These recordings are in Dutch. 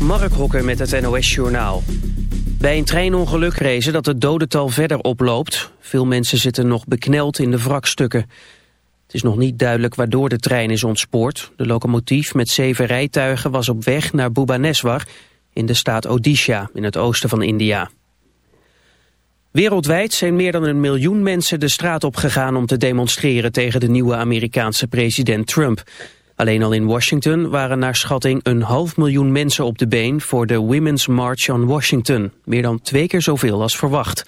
Mark Hokker met het NOS Journaal. Bij een treinongeluk rezen dat het dodental verder oploopt. Veel mensen zitten nog bekneld in de wrakstukken. Het is nog niet duidelijk waardoor de trein is ontspoord. De locomotief met zeven rijtuigen was op weg naar Bhubaneswar... in de staat Odisha, in het oosten van India. Wereldwijd zijn meer dan een miljoen mensen de straat op gegaan om te demonstreren tegen de nieuwe Amerikaanse president Trump. Alleen al in Washington waren naar schatting een half miljoen mensen op de been voor de Women's March on Washington. Meer dan twee keer zoveel als verwacht.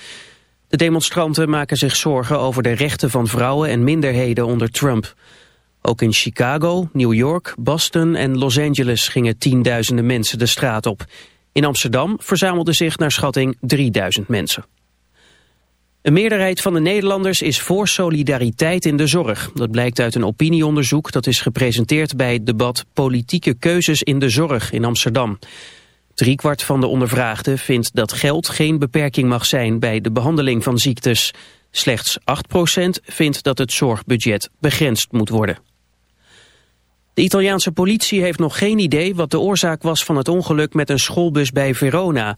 De demonstranten maken zich zorgen over de rechten van vrouwen en minderheden onder Trump. Ook in Chicago, New York, Boston en Los Angeles gingen tienduizenden mensen de straat op. In Amsterdam verzamelden zich naar schatting 3000 mensen. Een meerderheid van de Nederlanders is voor solidariteit in de zorg. Dat blijkt uit een opinieonderzoek dat is gepresenteerd bij het debat Politieke keuzes in de zorg in Amsterdam. Driekwart van de ondervraagden vindt dat geld geen beperking mag zijn bij de behandeling van ziektes. Slechts 8% vindt dat het zorgbudget begrensd moet worden. De Italiaanse politie heeft nog geen idee wat de oorzaak was van het ongeluk met een schoolbus bij Verona.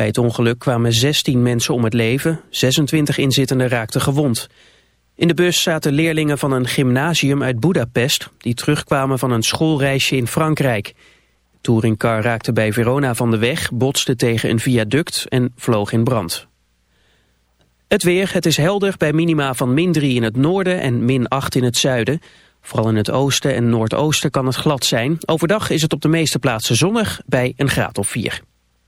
Bij het ongeluk kwamen 16 mensen om het leven, 26 inzittenden raakten gewond. In de bus zaten leerlingen van een gymnasium uit Budapest... die terugkwamen van een schoolreisje in Frankrijk. touringcar raakte bij Verona van de weg, botste tegen een viaduct en vloog in brand. Het weer, het is helder bij minima van min 3 in het noorden en min 8 in het zuiden. Vooral in het oosten en noordoosten kan het glad zijn. Overdag is het op de meeste plaatsen zonnig bij een graad of 4.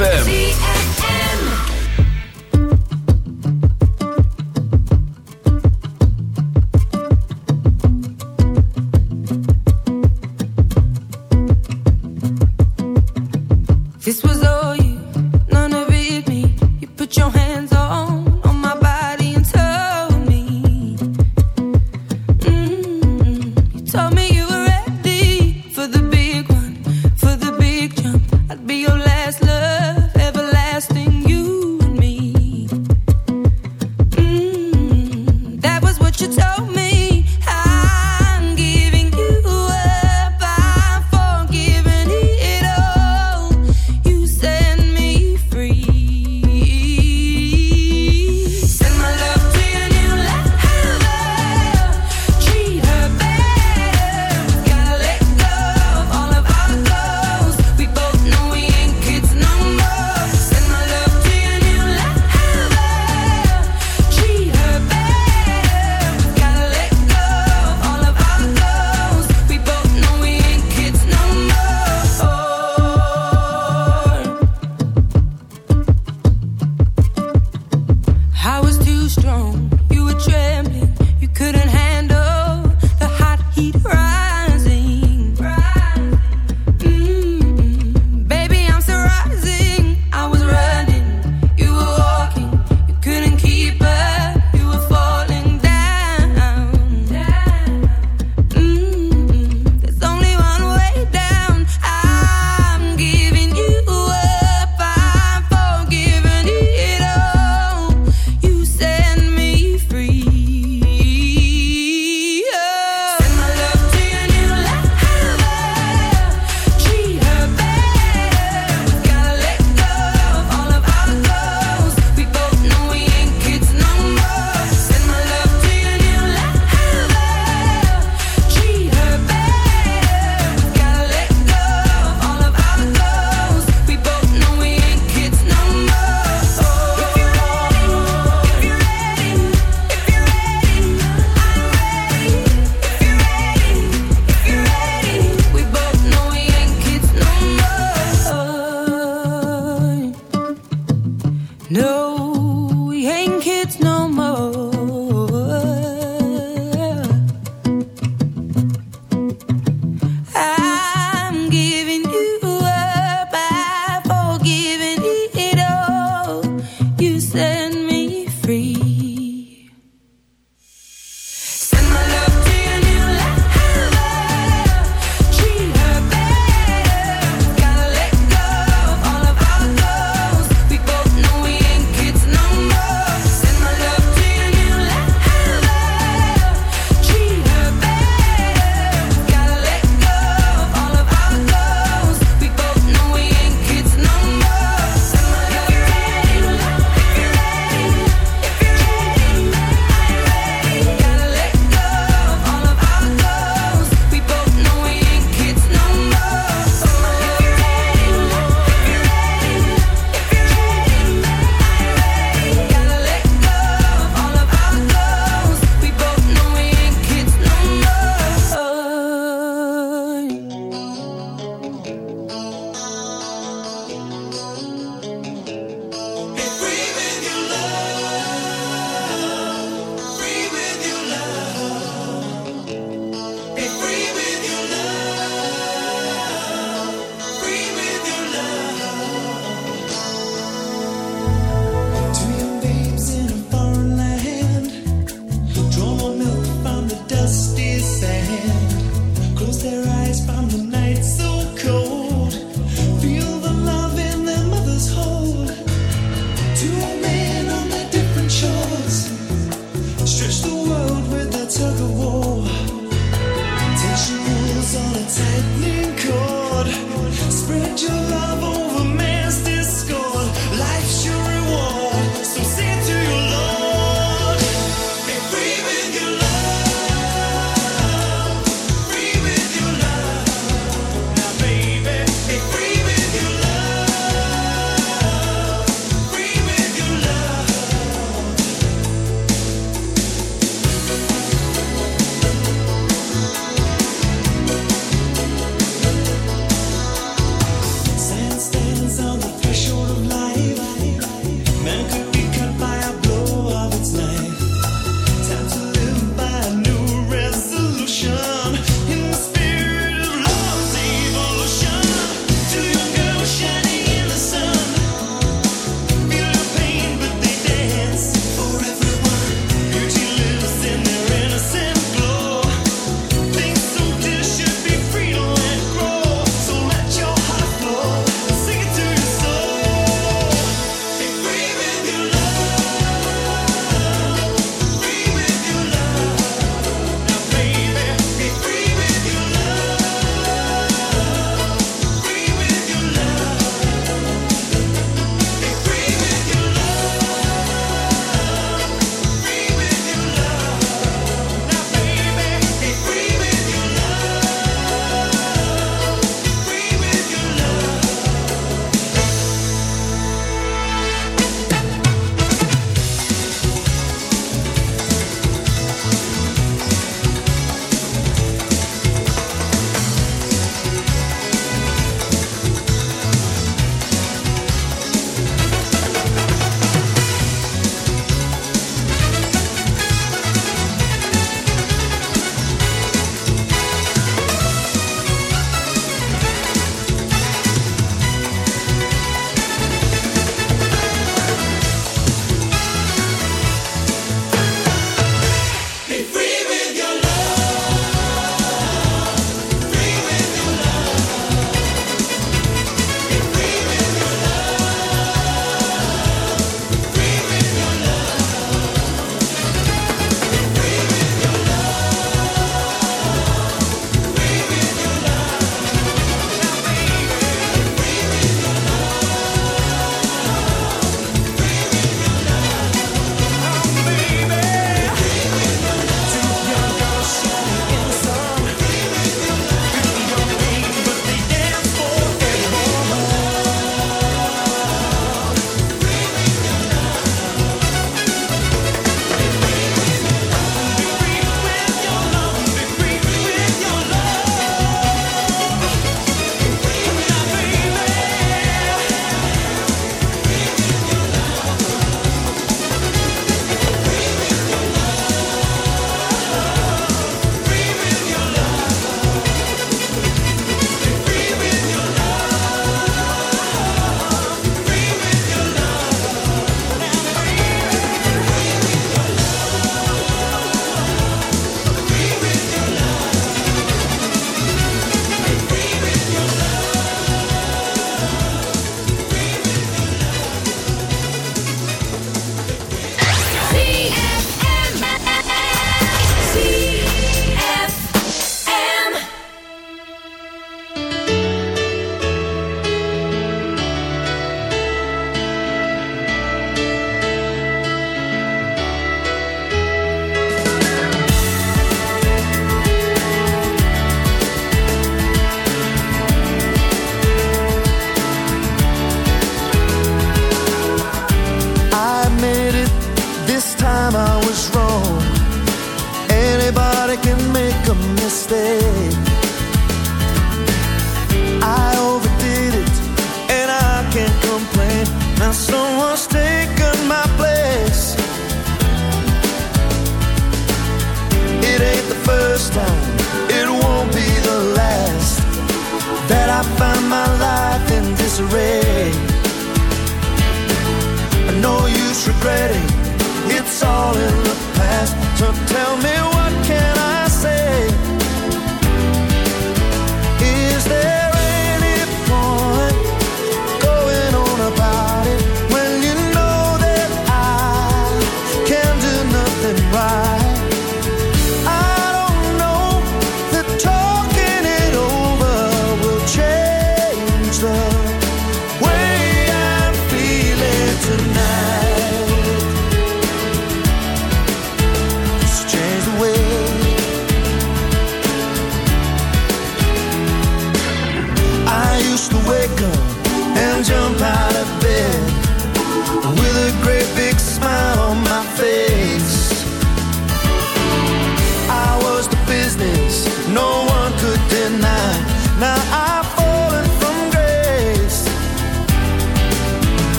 ZFM.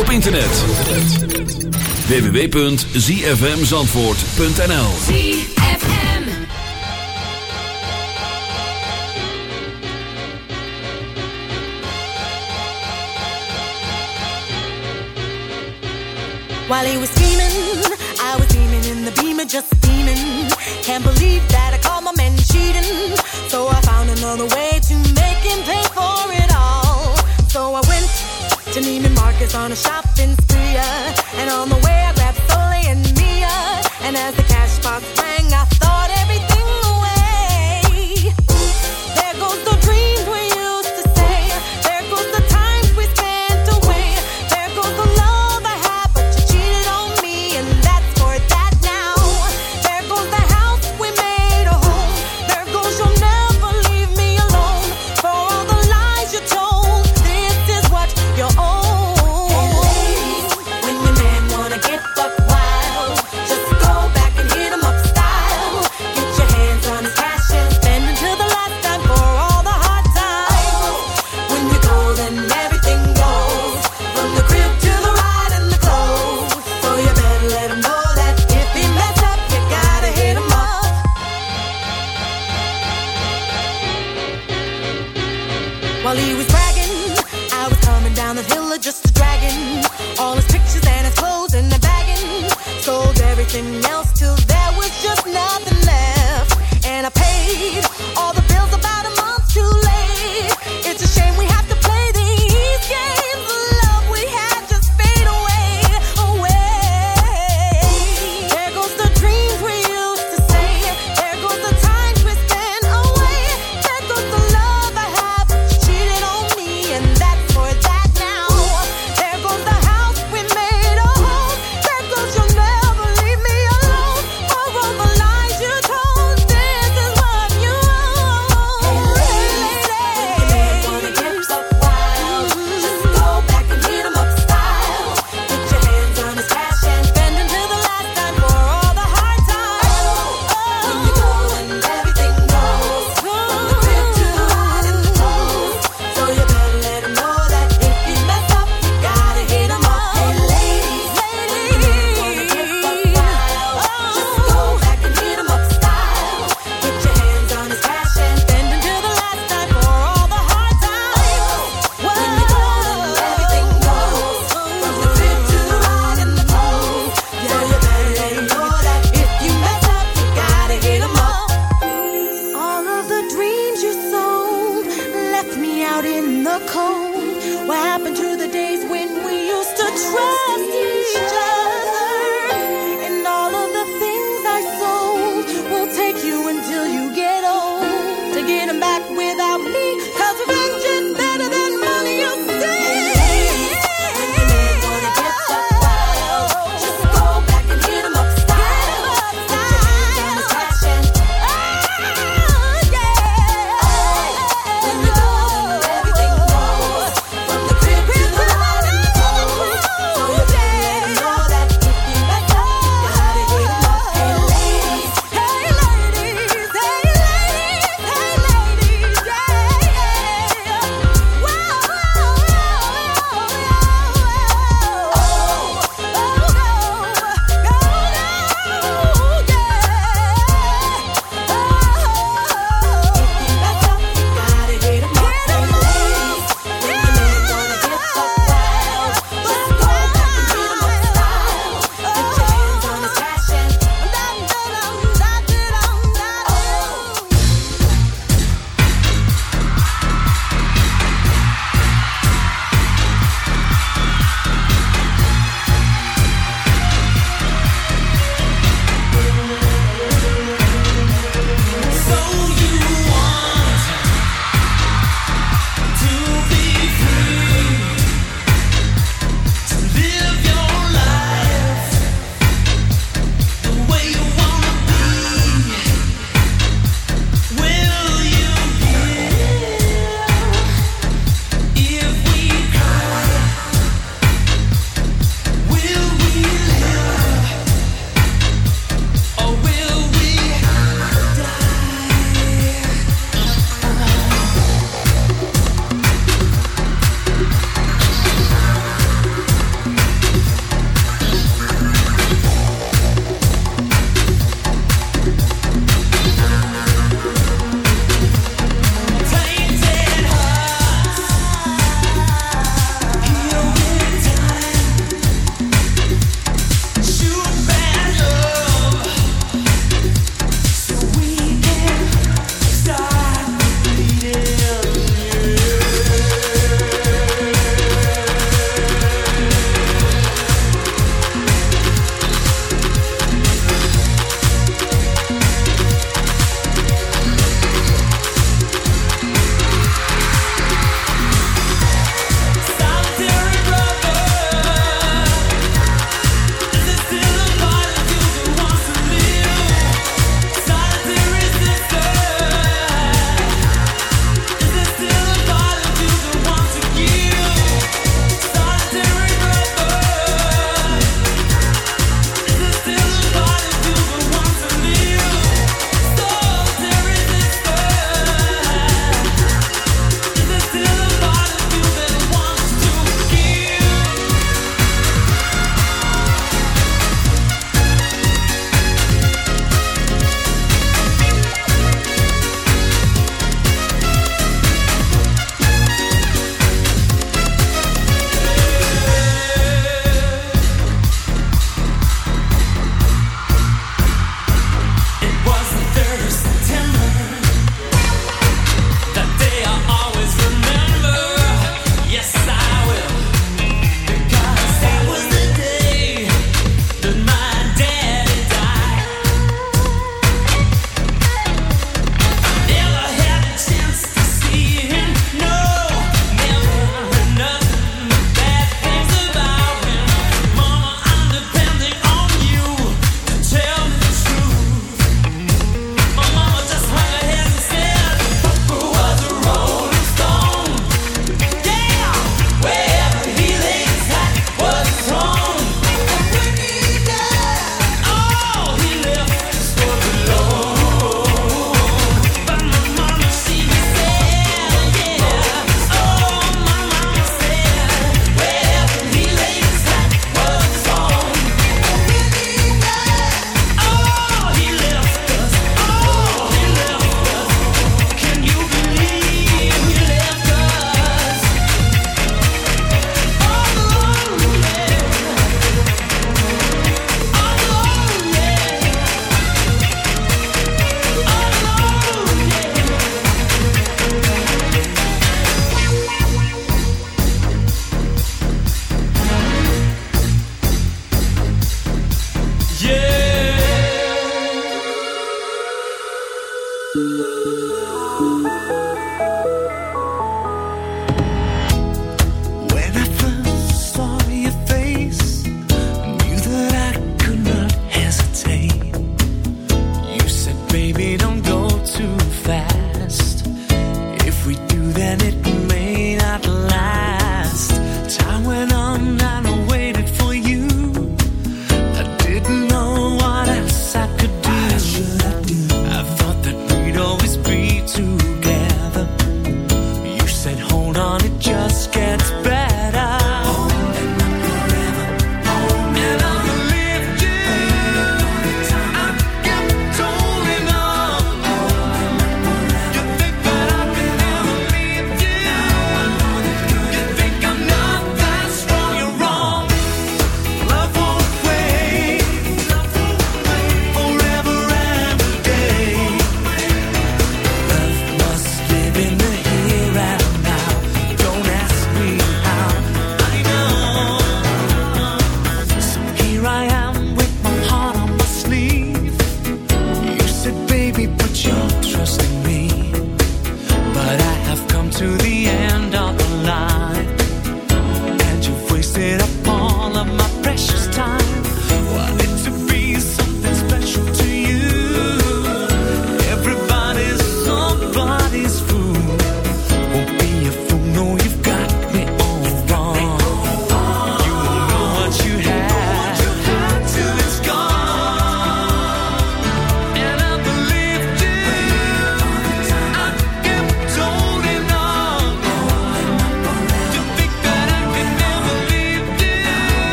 op internet. www.zfmzandvoort.nl ZFM While he was steaming, I was steaming in the beamer just steaming. Can't believe wanna shop